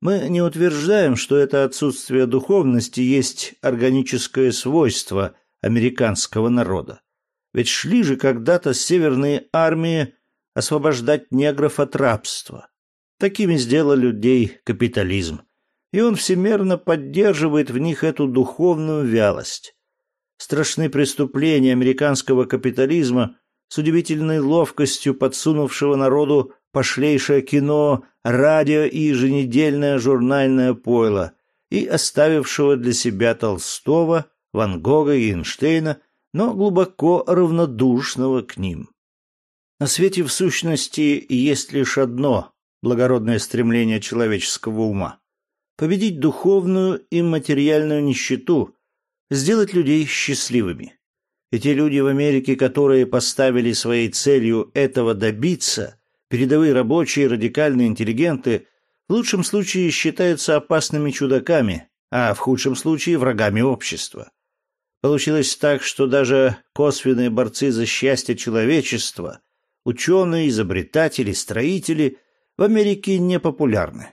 Мы не утверждаем, что это отсутствие духовности есть органическое свойство американского народа. Ведь шли же когда-то северные армии освобождать негров от рабства. Такими сделал людей капитализм. И он всемерно поддерживает в них эту духовную вялость. Страшны преступления американского капитализма с удивительной ловкостью подсунувшего народу пошлейшее кино, радио и еженедельное журнальное пойло и оставившего для себя Толстого, Ван Гога и Эйнштейна, но глубоко равнодушного к ним. На свете в сущности есть лишь одно благородное стремление человеческого ума — победить духовную и материальную нищету, сделать людей счастливыми. И те люди в Америке, которые поставили своей целью этого добиться, передовые рабочие, радикальные интеллигенты, в лучшем случае считаются опасными чудаками, а в худшем случае врагами общества. Получилось так, что даже косвенные борцы за счастье человечества, ученые, изобретатели, строители в Америке не популярны.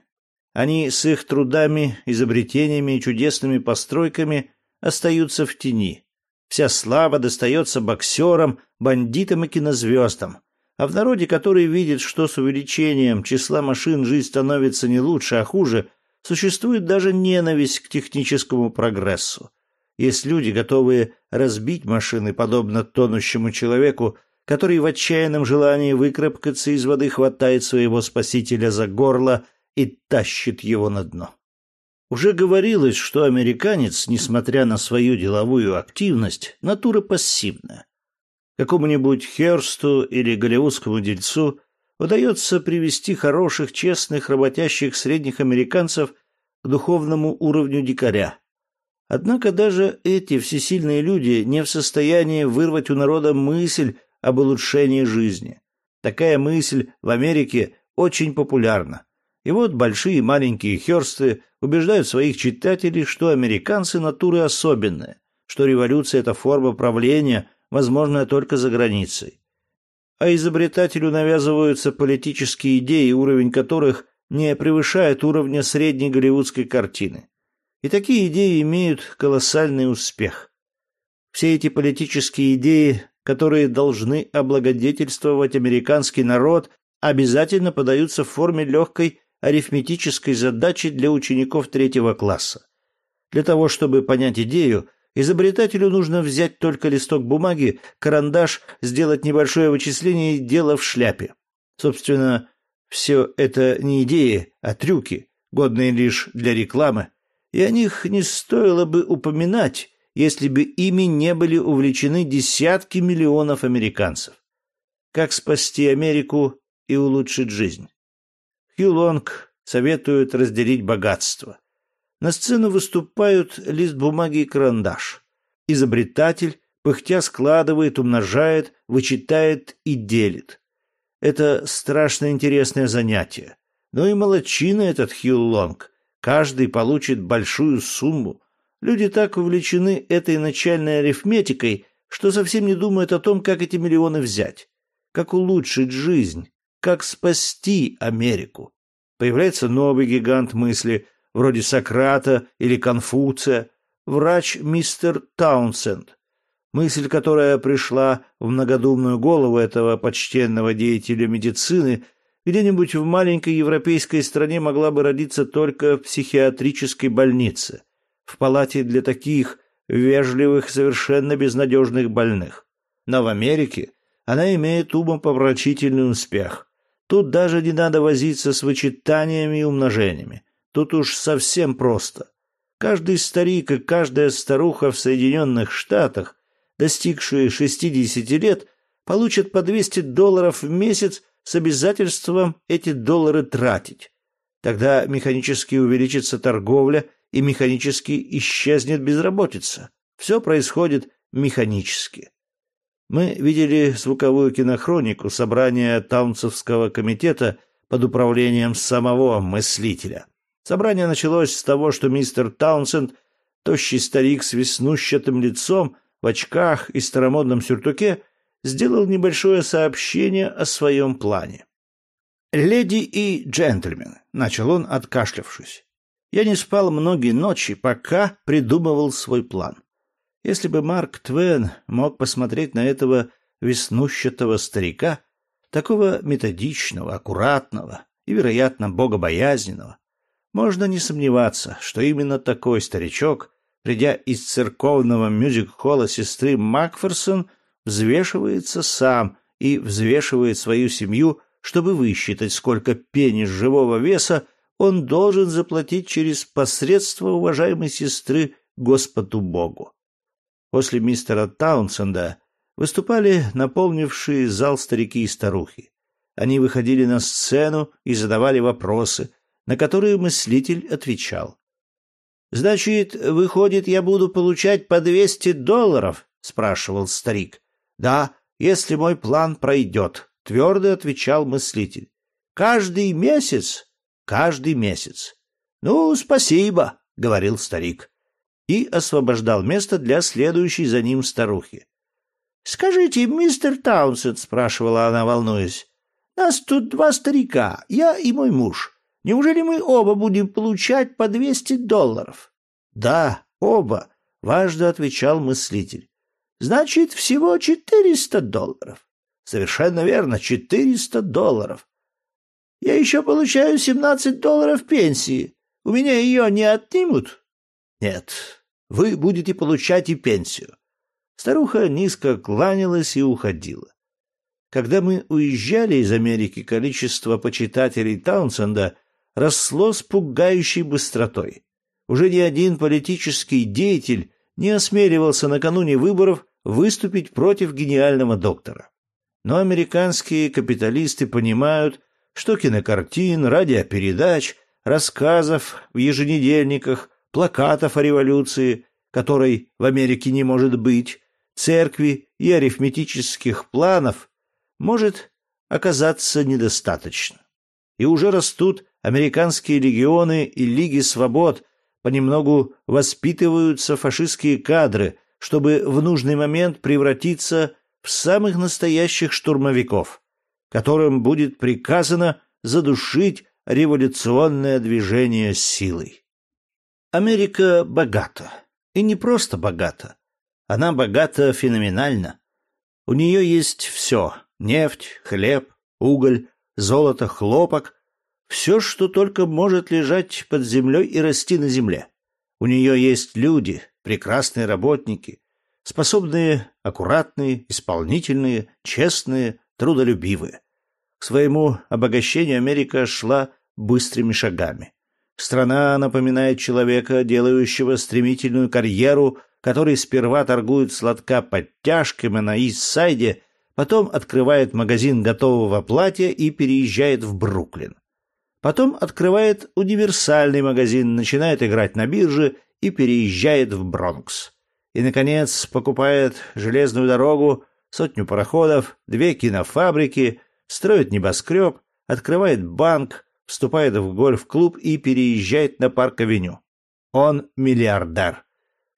Они с их трудами, изобретениями и чудесными постройками остаются в тени. Вся слава достается боксерам, бандитам и кинозвездам. А в народе, который видит, что с увеличением числа машин жизнь становится не лучше, а хуже, существует даже ненависть к техническому прогрессу. Есть люди, готовые разбить машины, подобно тонущему человеку, который в отчаянном желании выкарабкаться из воды хватает своего спасителя за горло и тащит его на дно. Уже говорилось, что американец, несмотря на свою деловую активность, натура пассивная. Какому-нибудь Херсту или голливудскому дельцу удается привести хороших, честных, работящих средних американцев к духовному уровню дикаря. Однако даже эти всесильные люди не в состоянии вырвать у народа мысль об улучшении жизни. Такая мысль в Америке очень популярна. И вот большие и маленькие Хёрсты убеждают своих читателей, что американцы натуры особенные, что революция – это форма правления, возможная только за границей. А изобретателю навязываются политические идеи, уровень которых не превышает уровня средней голливудской картины. И такие идеи имеют колоссальный успех. Все эти политические идеи, которые должны облагодетельствовать американский народ, обязательно подаются в форме легкой арифметической задачи для учеников третьего класса. Для того, чтобы понять идею, изобретателю нужно взять только листок бумаги, карандаш, сделать небольшое вычисление и дело в шляпе. Собственно, все это не идеи, а трюки, годные лишь для рекламы, и о них не стоило бы упоминать, если бы ими не были увлечены десятки миллионов американцев. Как спасти Америку и улучшить жизнь? Хью Лонг советует разделить богатство. На сцену выступают лист бумаги и карандаш. Изобретатель, пыхтя, складывает, умножает, вычитает и делит. Это страшно интересное занятие. Но и молодчина этот Хью Лонг. Каждый получит большую сумму. Люди так увлечены этой начальной арифметикой, что совсем не думают о том, как эти миллионы взять, как улучшить жизнь, как спасти Америку. Появляется новый гигант мысли, вроде Сократа или Конфуция, врач мистер Таунсенд. Мысль, которая пришла в многодумную голову этого почтенного деятеля медицины, где-нибудь в маленькой европейской стране могла бы родиться только в психиатрической больнице, в палате для таких вежливых, совершенно безнадежных больных. Но в Америке она имеет умопомрачительный успех. Тут даже не надо возиться с вычитаниями и умножениями. Тут уж совсем просто. Каждый старик и каждая старуха в Соединенных Штатах, достигшие 60 лет, получат по 200 долларов в месяц с обязательством эти доллары тратить. Тогда механически увеличится торговля и механически исчезнет безработица. Все происходит механически. Мы видели звуковую кинохронику собрания Таунцевского комитета под управлением самого мыслителя. Собрание началось с того, что мистер Таунсенд, тощий старик с веснущатым лицом, в очках и старомодном сюртуке, сделал небольшое сообщение о своем плане. «Леди и джентльмены», — начал он, откашлявшись. «Я не спал многие ночи, пока придумывал свой план. Если бы Марк Твен мог посмотреть на этого веснущатого старика, такого методичного, аккуратного и, вероятно, богобоязненного, можно не сомневаться, что именно такой старичок, придя из церковного мюзик-холла сестры Макферсон, взвешивается сам и взвешивает свою семью, чтобы высчитать, сколько пени живого веса он должен заплатить через посредство уважаемой сестры Господу Богу. После мистера Таунсенда выступали наполнившие зал старики и старухи. Они выходили на сцену и задавали вопросы, на которые мыслитель отвечал. «Значит, выходит, я буду получать по двести долларов?» — спрашивал старик. «Да, если мой план пройдет», — твердо отвечал мыслитель. «Каждый месяц?» «Каждый месяц». «Ну, спасибо», — говорил старик. И освобождал место для следующей за ним старухи. «Скажите, мистер Таунсенд», — спрашивала она, волнуясь, — «нас тут два старика, я и мой муж. Неужели мы оба будем получать по двести долларов?» «Да, оба», — важно отвечал мыслитель. «Значит, всего четыреста долларов». «Совершенно верно, четыреста долларов». «Я еще получаю семнадцать долларов пенсии. У меня ее не отнимут?» «Нет, вы будете получать и пенсию. Старуха низко кланялась и уходила. Когда мы уезжали из Америки, количество почитателей Таунсенда росло с пугающей быстротой. Уже ни один политический деятель не осмеливался накануне выборов выступить против гениального доктора. Но американские капиталисты понимают, что кинокартин, радиопередач, рассказов в еженедельниках, плакатов о революции, которой в Америке не может быть, церкви и арифметических планов может оказаться недостаточно. И уже растут американские легионы и лиги свобод, понемногу воспитываются фашистские кадры, чтобы в нужный момент превратиться в самых настоящих штурмовиков, которым будет приказано задушить революционное движение силой. Америка богата. И не просто богата, она богата феноменально. У нее есть все — нефть, хлеб, уголь, золото, хлопок, все, что только может лежать под землей и расти на земле. У нее есть люди, прекрасные работники, способные, аккуратные, исполнительные, честные, трудолюбивые. К своему обогащению Америка шла быстрыми шагами. Страна напоминает человека, делающего стремительную карьеру который сперва торгует сладка подтяжками на Ист-Сайде, потом открывает магазин готового платья и переезжает в Бруклин. Потом открывает универсальный магазин, начинает играть на бирже и переезжает в Бронкс. И, наконец, покупает железную дорогу, сотню пароходов, две кинофабрики, строит небоскреб, открывает банк, вступает в гольф-клуб и переезжает на парк-авеню. Он миллиардер.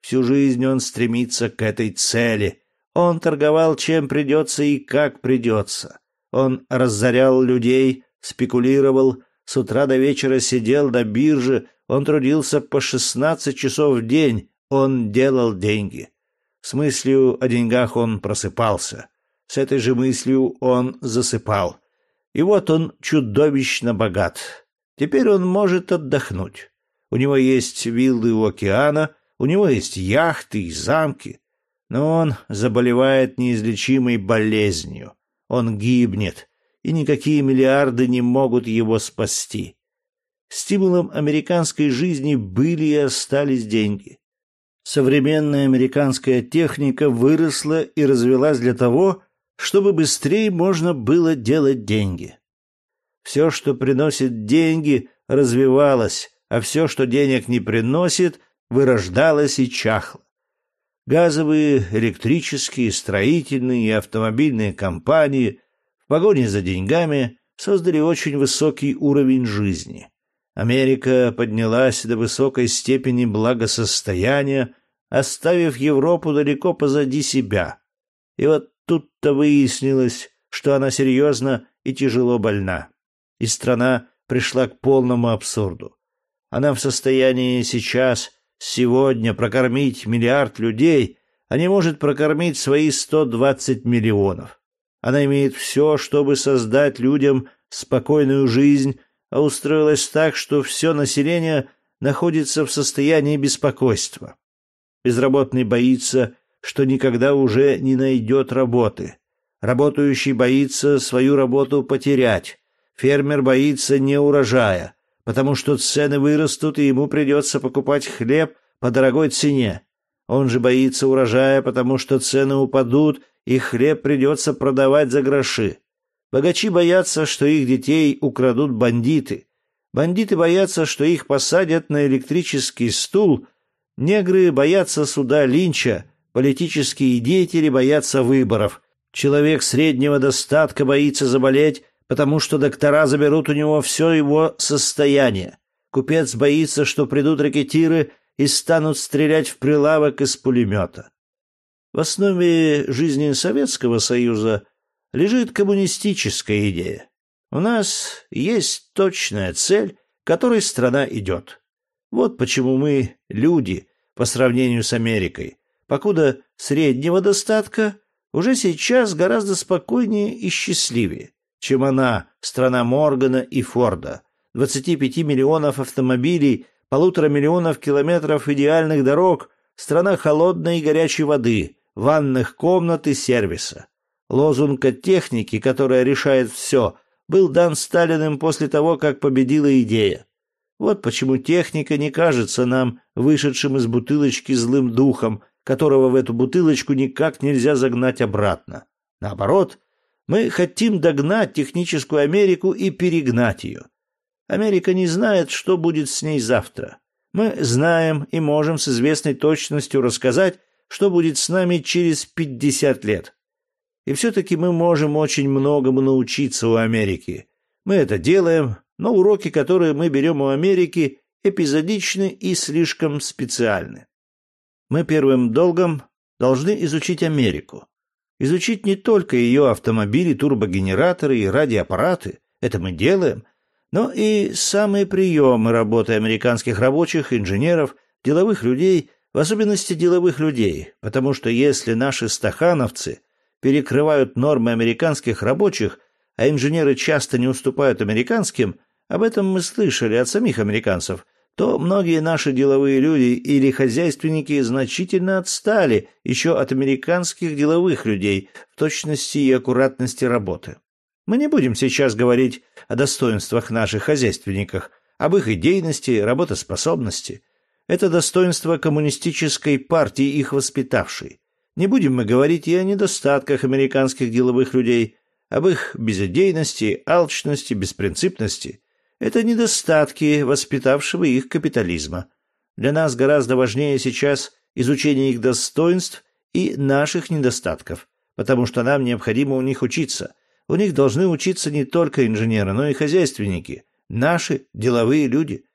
Всю жизнь он стремится к этой цели. Он торговал чем придется и как придется. Он разорял людей, спекулировал, с утра до вечера сидел на бирже, он трудился по шестнадцать часов в день, он делал деньги. С мыслью о деньгах он просыпался. С этой же мыслью он засыпал. И вот он чудовищно богат. Теперь он может отдохнуть. У него есть виллы у океана, у него есть яхты и замки, но он заболевает неизлечимой болезнью. Он гибнет, и никакие миллиарды не могут его спасти. Стимулом американской жизни были и остались деньги. Современная американская техника выросла и развелась для того, чтобы быстрее можно было делать деньги. Все, что приносит деньги, развивалось, а все, что денег не приносит, вырождалась и чахла. Газовые, электрические, строительные и автомобильные компании в погоне за деньгами создали очень высокий уровень жизни. Америка поднялась до высокой степени благосостояния, оставив Европу далеко позади себя. И вот тут-то выяснилось, что она серьезно и тяжело больна. и страна пришла к полному абсурду. Она в состоянии сейчас, сегодня прокормить миллиард людей, а не может прокормить свои 120 миллионов. Она имеет все, чтобы создать людям спокойную жизнь, а устроилась так, что все население находится в состоянии беспокойства. Безработный боится, что никогда уже не найдет работы. Работающий боится свою работу потерять. Фермер боится неурожая, потому что цены вырастут, и ему придется покупать хлеб по дорогой цене. Он же боится урожая, потому что цены упадут, и хлеб придется продавать за гроши. Богачи боятся, что их детей украдут бандиты. Бандиты боятся, что их посадят на электрический стул. Негры боятся суда Линча. Политические деятели боятся выборов. Человек среднего достатка боится заболеть, потому что доктора заберут у него все его состояние. Купец боится, что придут ракетиры и станут стрелять в прилавок из пулемета. В основе жизни Советского Союза лежит коммунистическая идея. У нас есть точная цель, к которой страна идет. Вот почему мы люди по сравнению с Америкой, покуда среднего достатка уже сейчас гораздо спокойнее и счастливее, чем она, страна Моргана и Форда, 25 миллионов автомобилей, полутора миллионов километров идеальных дорог, страна холодной и горячей воды, ванных комнат и сервиса. Лозунг от техники, которая решает все, был дан Сталиным после того, как победила идея. Вот почему техника не кажется нам вышедшим из бутылочки злым духом, которого в эту бутылочку никак нельзя загнать обратно. Наоборот, мы хотим догнать техническую Америку и перегнать ее. Америка не знает, что будет с ней завтра. Мы знаем и можем с известной точностью рассказать, что будет с нами через 50 лет. И все-таки мы можем очень многому научиться у Америки. Мы это делаем, но уроки, которые мы берем у Америки, эпизодичны и слишком специальны. Мы первым долгом должны изучить Америку. Изучить не только ее автомобили, турбогенераторы и радиоаппараты, это мы делаем, но и самые приемы работы американских рабочих, инженеров, деловых людей, в особенности деловых людей, потому что если наши стахановцы перекрывают нормы американских рабочих, а инженеры часто не уступают американским, об этом мы слышали от самих американцев – то многие наши деловые люди или хозяйственники значительно отстали еще от американских деловых людей в точности и аккуратности работы. Мы не будем сейчас говорить о достоинствах наших хозяйственников, об их идейности, работоспособности. Это достоинство коммунистической партии, их воспитавшей. Не будем мы говорить и о недостатках американских деловых людей, об их безидейности, алчности, беспринципности – это недостатки воспитавшего их капитализма. Для нас гораздо важнее сейчас изучение их достоинств и наших недостатков, потому что нам необходимо у них учиться. У них должны учиться не только инженеры, но и хозяйственники, наши деловые люди.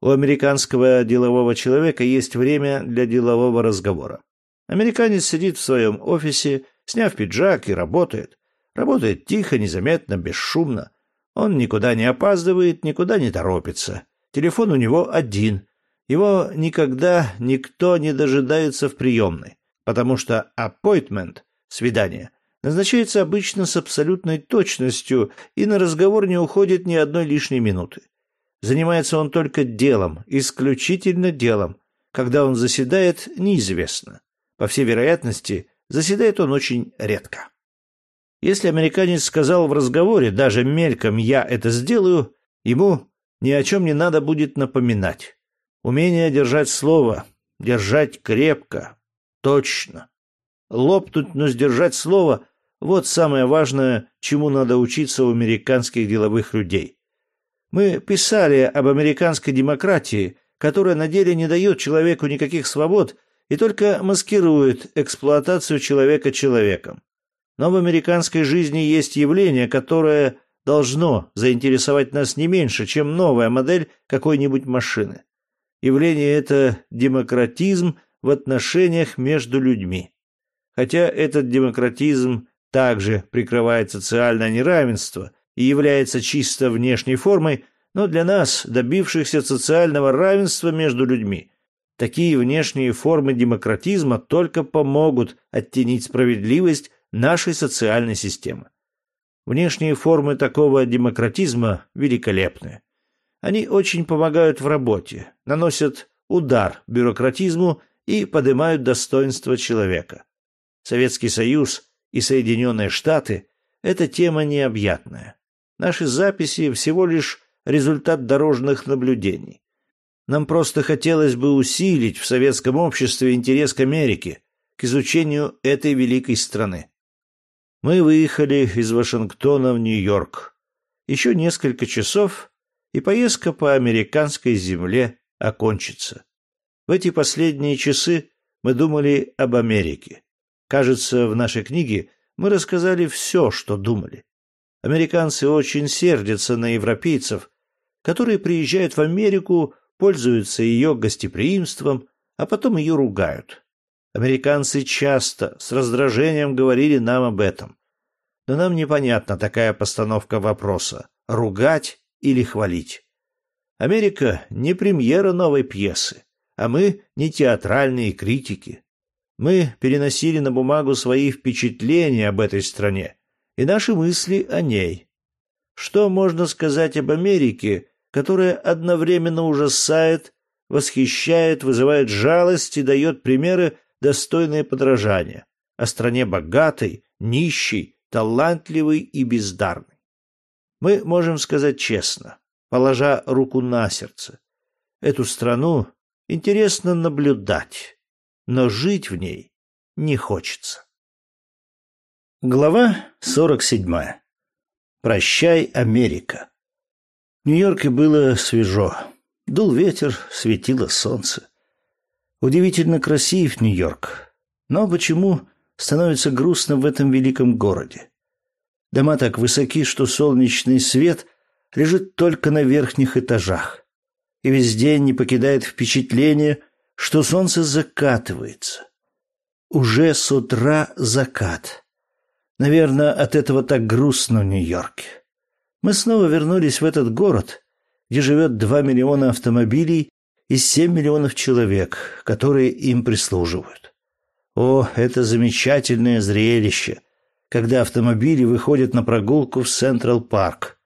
У американского делового человека есть время для делового разговора. Американец сидит в своем офисе, сняв пиджак и работает. Работает тихо, незаметно, бесшумно. Он никуда не опаздывает, никуда не торопится. Телефон у него один. Его никогда никто не дожидается в приемной, потому что appointment, свидание, назначается обычно с абсолютной точностью, и на разговор не уходит ни одной лишней минуты. Занимается он только делом, исключительно делом. Когда он заседает, неизвестно. По всей вероятности, заседает он очень редко. Если американец сказал в разговоре, даже мельком «я это сделаю», ему ни о чем не надо будет напоминать. Умение держать слово, держать крепко, точно. Лопнуть, но сдержать слово – вот самое важное, чему надо учиться у американских деловых людей. Мы писали об американской демократии, которая на деле не дает человеку никаких свобод и только маскирует эксплуатацию человека человеком. Но в американской жизни есть явление, которое должно заинтересовать нас не меньше, чем новая модель какой-нибудь машины. Явление это демократизм в отношениях между людьми. Хотя этот демократизм также прикрывает социальное неравенство и является чисто внешней формой, но для нас, добившихся социального равенства между людьми, такие внешние формы демократизма только помогут оттенить справедливость нашей социальной системы. Внешние формы такого демократизма великолепны. Они очень помогают в работе, наносят удар бюрократизму и поднимают достоинство человека. Советский Союз и Соединенные Штаты – это тема необъятная. Наши записи всего лишь результат дорожных наблюдений. Нам просто хотелось бы усилить в советском обществе интерес к Америке, к изучению этой великой страны. Мы выехали из Вашингтона в Нью-Йорк. Еще несколько часов, и поездка по американской земле окончится. В эти последние часы мы думали об Америке. Кажется, в нашей книге мы рассказали все, что думали. Американцы очень сердятся на европейцев, которые приезжают в Америку, пользуются ее гостеприимством, а потом ее ругают. Американцы часто с раздражением говорили нам об этом. Но нам непонятна такая постановка вопроса – ругать или хвалить. Америка не премьера новой пьесы, а мы не театральные критики. Мы переносили на бумагу свои впечатления об этой стране и наши мысли о ней. Что можно сказать об Америке, которая одновременно ужасает, восхищает, вызывает жалость и дает примеры, достойные подражания, о стране богатой, нищей, талантливой и бездарной? Мы можем сказать честно, положа руку на сердце. Эту страну интересно наблюдать, но жить в ней не хочется. Глава 47. Прощай, Америка. В Нью-Йорке было свежо. Дул ветер, светило солнце. Удивительно красив Нью-Йорк. Но почему становится грустно в этом великом городе? Дома так высоки, что солнечный свет лежит только на верхних этажах. И весь день не покидает впечатление, что солнце закатывается. Уже с утра закат. Наверное, от этого так грустно в Нью-Йорке. Мы снова вернулись в этот город, где живет 2 миллиона автомобилей и 7 миллионов человек, которые им прислуживают. О, это замечательное зрелище, когда автомобили выходят на прогулку в Централ Парк.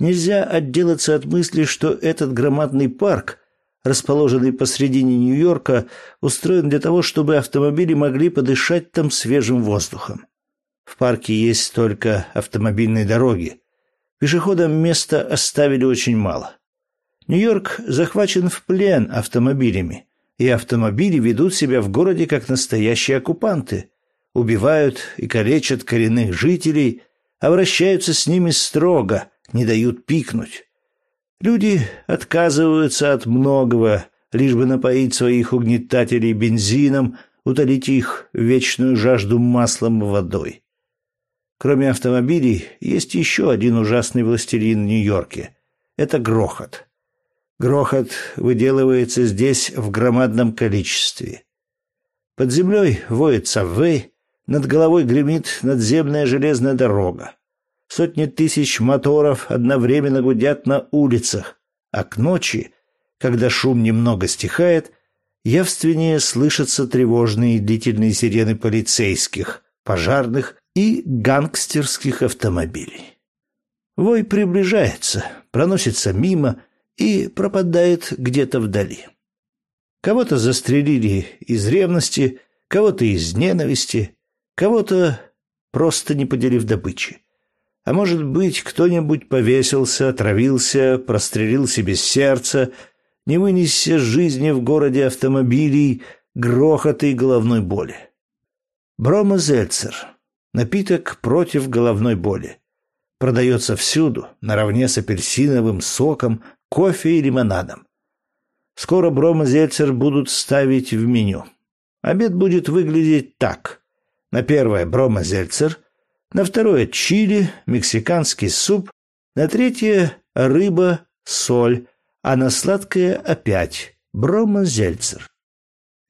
Нельзя отделаться от мысли, что этот громадный парк, расположенный посредине Нью-Йорка, устроен для того, чтобы автомобили могли подышать там свежим воздухом. В парке есть только автомобильные дороги. Пешеходам места оставили очень мало. Нью-Йорк захвачен в плен автомобилями, и автомобили ведут себя в городе как настоящие оккупанты. Убивают и калечат коренных жителей, обращаются с ними строго, не дают пикнуть. Люди отказываются от многого, лишь бы напоить своих угнетателей бензином, утолить их вечную жажду маслом и водой. Кроме автомобилей, есть еще один ужасный властелин в Нью-Йорке. Это грохот. Грохот выделывается здесь в громадном количестве. Под землей воет соввей, над головой гремит надземная железная дорога. Сотни тысяч моторов одновременно гудят на улицах, а к ночи, когда шум немного стихает, явственнее слышатся тревожные и длительные сирены полицейских, пожарных и гангстерских автомобилей. Вой приближается, проносится мимо и пропадает где-то вдали. Кого-то застрелили из ревности, кого-то из ненависти, кого-то просто не поделив добычи. А может быть, кто-нибудь повесился, отравился, прострелил себе сердце, не вынесся жизни в городе автомобилей, грохота и головной боли. Брома Зельцер Напиток против головной боли. Продается всюду, наравне с апельсиновым соком, кофе и лимонадом. Скоро Бромзельцер будут ставить в меню. Обед будет выглядеть так. На первое Бромзельцер, на второе чили, мексиканский суп, на третье рыба, соль, а на сладкое опять Бромзельцер.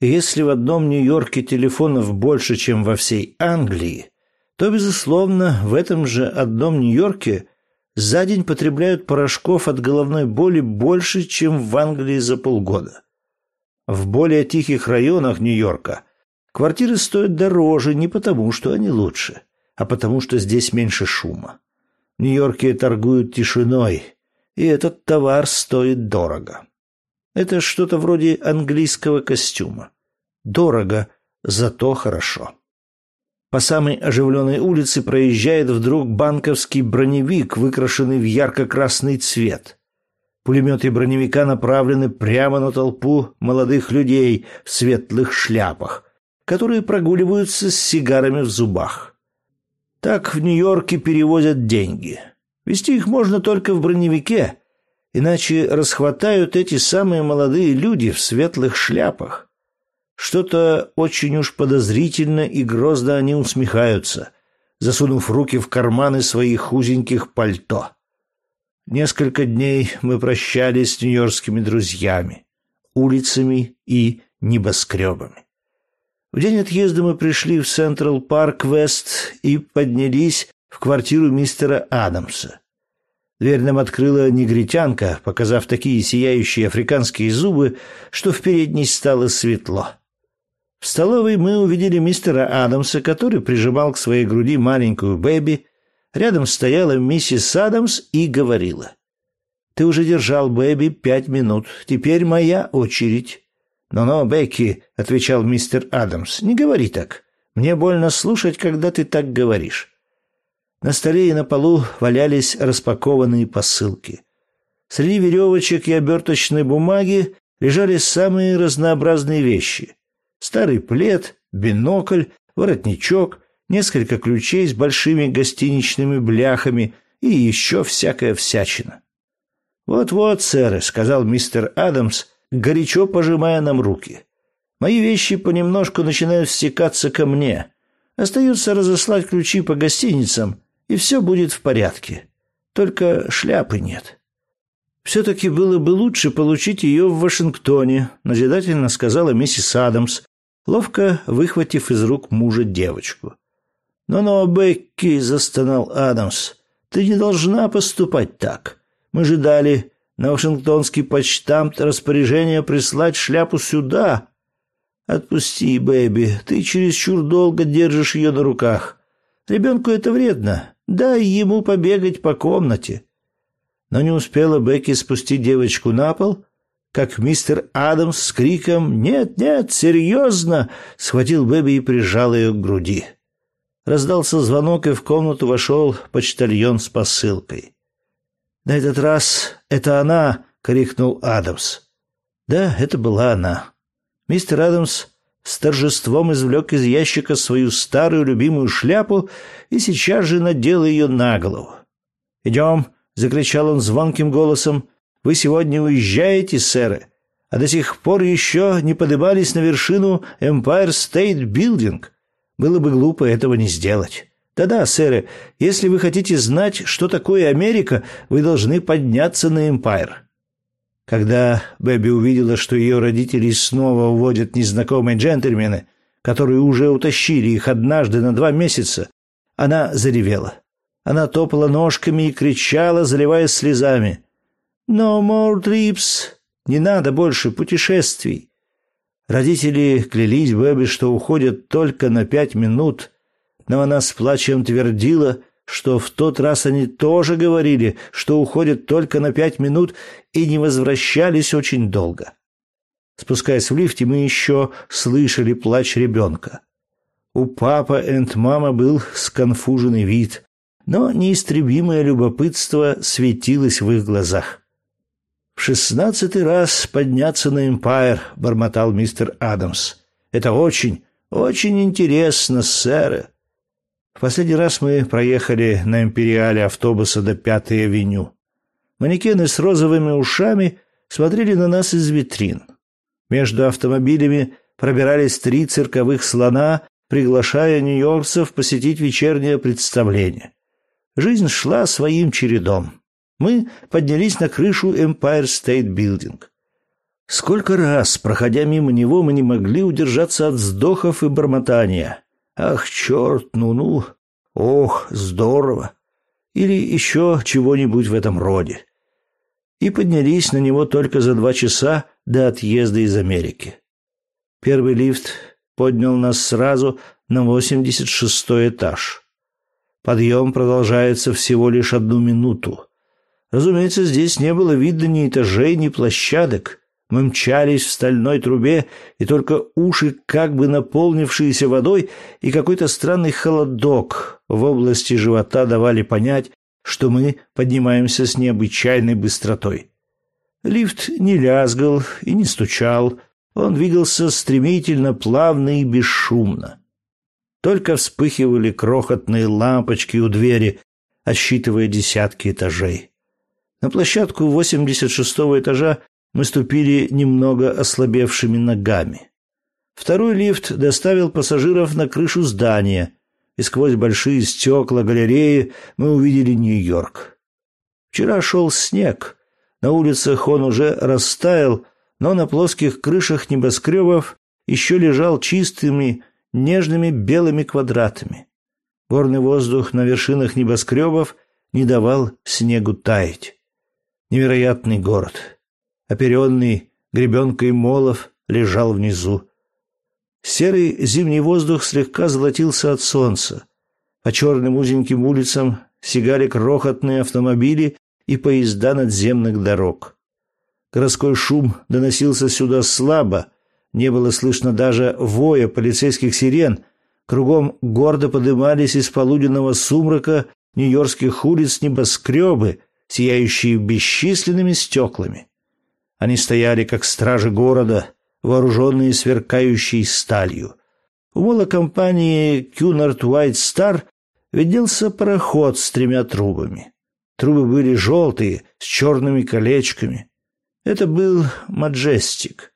Если в одном Нью-Йорке телефонов больше, чем во всей Англии, то, безусловно, в этом же одном Нью-Йорке за день потребляют порошков от головной боли больше, чем в Англии за полгода. В более тихих районах Нью-Йорка квартиры стоят дороже не потому, что они лучше, а потому, что здесь меньше шума. В Нью-Йорке торгуют тишиной, и этот товар стоит дорого. Это что-то вроде английского костюма. Дорого, зато хорошо. По самой оживленной улице проезжает вдруг банковский броневик, выкрашенный в ярко-красный цвет. Пулеметы броневика направлены прямо на толпу молодых людей в светлых шляпах, которые прогуливаются с сигарами в зубах. Так в Нью-Йорке перевозят деньги. Вести их можно только в броневике, иначе расхватают эти самые молодые люди в светлых шляпах. Что-то очень уж подозрительно и грозно они усмехаются, засунув руки в карманы своих узеньких пальто. Несколько дней мы прощались с нью-йоркскими друзьями, улицами и небоскребами. В день отъезда мы пришли в Централ Парк Вест и поднялись в квартиру мистера Адамса. Дверь нам открыла негритянка, показав такие сияющие африканские зубы, что в передней стало светло. В столовой мы увидели мистера Адамса, который прижимал к своей груди маленькую Бэби. Рядом стояла миссис Адамс и говорила. «Ты уже держал Бэби пять минут. Теперь моя очередь». «Но-но, Бекки», — отвечал мистер Адамс, — «не говори так. Мне больно слушать, когда ты так говоришь». На столе и на полу валялись распакованные посылки. Среди веревочек и оберточной бумаги лежали самые разнообразные вещи старый плед, бинокль, воротничок, несколько ключей с большими гостиничными бляхами и еще всякая всячина. «Вот-вот, сэр», — сказал мистер Адамс, горячо пожимая нам руки. «Мои вещи понемножку начинают стекаться ко мне. Остается разослать ключи по гостиницам, и все будет в порядке. Только шляпы нет». «Все-таки было бы лучше получить ее в Вашингтоне», — назидательно сказала миссис Адамс, ловко выхватив из рук мужа девочку. «Но-но, Бекки!» — застонал Адамс. «Ты не должна поступать так. Мы же дали на Вашингтонский почтамт распоряжение прислать шляпу сюда. Отпусти, Бэби, ты чересчур долго держишь ее на руках. Ребенку это вредно. Дай ему побегать по комнате». Но не успела Бекки спустить девочку на пол, как мистер Адамс с криком «Нет, нет, серьезно!» схватил Бэби и прижал ее к груди. Раздался звонок, и в комнату вошел почтальон с посылкой. «На этот раз это она!» — крикнул Адамс. Да, это была она. Мистер Адамс с торжеством извлек из ящика свою старую любимую шляпу и сейчас же надел ее на голову. «Идем!» — закричал он звонким голосом. Вы сегодня уезжаете, сэр, а до сих пор еще не поднимались на вершину Empire State Building. Было бы глупо этого не сделать. Да-да, сэры, если вы хотите знать, что такое Америка, вы должны подняться на Empire. Когда Бэби увидела, что ее родители снова уводят незнакомые джентльмены, которые уже утащили их однажды на два месяца, она заревела. Она топала ножками и кричала, заливаясь слезами. «No more trips! Не надо больше путешествий!» Родители клялись Бэби, что уходят только на пять минут, но она с плачем твердила, что в тот раз они тоже говорили, что уходят только на пять минут и не возвращались очень долго. Спускаясь в лифте, мы еще слышали плач ребенка. У папа и мама был сконфуженный вид, но неистребимое любопытство светилось в их глазах. «В шестнадцатый раз подняться на Эмпайр», — бормотал мистер Адамс. «Это очень, очень интересно, сэр». В последний раз мы проехали на Империале автобуса до Пятой авеню. Манекены с розовыми ушами смотрели на нас из витрин. Между автомобилями пробирались три цирковых слона, приглашая нью-йоркцев посетить вечернее представление. Жизнь шла своим чередом. Мы поднялись на крышу Empire State Building. Сколько раз, проходя мимо него, мы не могли удержаться от вздохов и бормотания. Ах, черт, ну-ну! Ох, здорово! или еще чего-нибудь в этом роде. И поднялись на него только за два часа до отъезда из Америки. Первый лифт поднял нас сразу на 86 этаж. Подъем продолжается всего лишь одну минуту. Разумеется, здесь не было видно ни этажей, ни площадок. Мы мчались в стальной трубе, и только уши, как бы наполнившиеся водой, и какой-то странный холодок в области живота давали понять, что мы поднимаемся с необычайной быстротой. Лифт не лязгал и не стучал, он двигался стремительно, плавно и бесшумно. Только вспыхивали крохотные лампочки у двери, отсчитывая десятки этажей. На площадку 86-го этажа мы ступили немного ослабевшими ногами. Второй лифт доставил пассажиров на крышу здания, и сквозь большие стекла галереи мы увидели Нью-Йорк. Вчера шел снег, на улицах он уже растаял, но на плоских крышах небоскребов еще лежал чистыми, нежными белыми квадратами. Горный воздух на вершинах небоскребов не давал снегу таять. Невероятный город оперенный гребенкой молов, лежал внизу. Серый зимний воздух слегка золотился от солнца. По черным узеньким улицам сигали крохотные автомобили и поезда надземных дорог. Городской шум доносился сюда слабо, не было слышно даже воя полицейских сирен. Кругом гордо подымались из полуденного сумрака нью-йоркских улиц небоскребы, сияющие бесчисленными стеклами. Они стояли, как стражи города, вооруженные сверкающей сталью. У мола компании Кюнард Уайт Стар виделся пароход с тремя трубами. Трубы были желтые, с черными колечками. Это был Маджестик.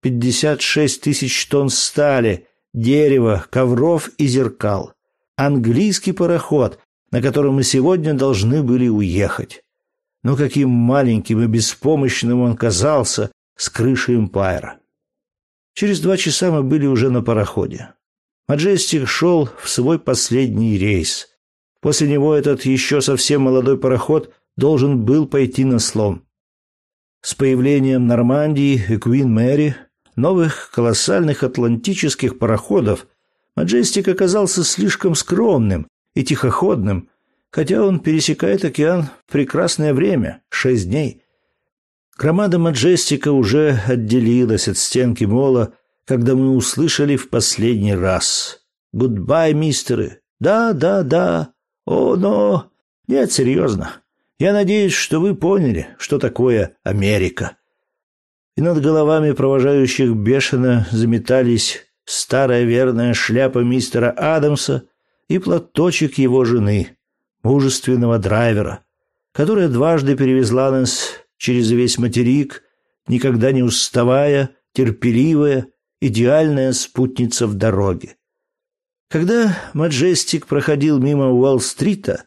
Пятьдесят шесть тысяч тонн стали, дерева, ковров и зеркал. Английский пароход, на котором мы сегодня должны были уехать. Но каким маленьким и беспомощным он казался с крыши Эмпайра. Через два часа мы были уже на пароходе. Маджестик шел в свой последний рейс. После него этот еще совсем молодой пароход должен был пойти на слом. С появлением Нормандии и Куин Мэри, новых колоссальных атлантических пароходов, Маджестик оказался слишком скромным и тихоходным, хотя он пересекает океан в прекрасное время — шесть дней. Громада Маджестика уже отделилась от стенки мола, когда мы услышали в последний раз. «Goodbye, мистеры!» «Да, да, да! Oh, no...» «Нет, серьезно. Я надеюсь, что вы поняли, что такое Америка». И над головами провожающих бешено заметались старая верная шляпа мистера Адамса и платочек его жены — мужественного драйвера, которая дважды перевезла нас через весь материк, никогда не уставая, терпеливая, идеальная спутница в дороге. Когда Маджестик проходил мимо Уолл-стрита,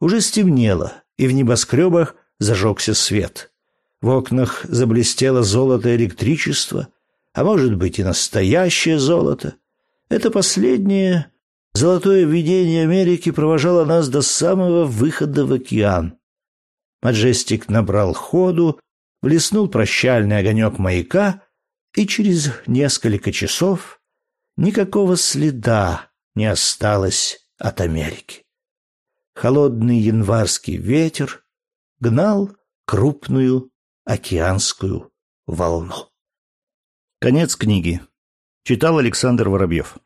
уже стемнело, и в небоскребах зажегся свет. В окнах заблестело золото электричества, а может быть и настоящее золото. Это последнее Золотое видение Америки провожало нас до самого выхода в океан. Маджестик набрал ходу, блеснул прощальный огонек маяка, и через несколько часов никакого следа не осталось от Америки. Холодный январский ветер гнал крупную океанскую волну. Конец книги. Читал Александр Воробьев.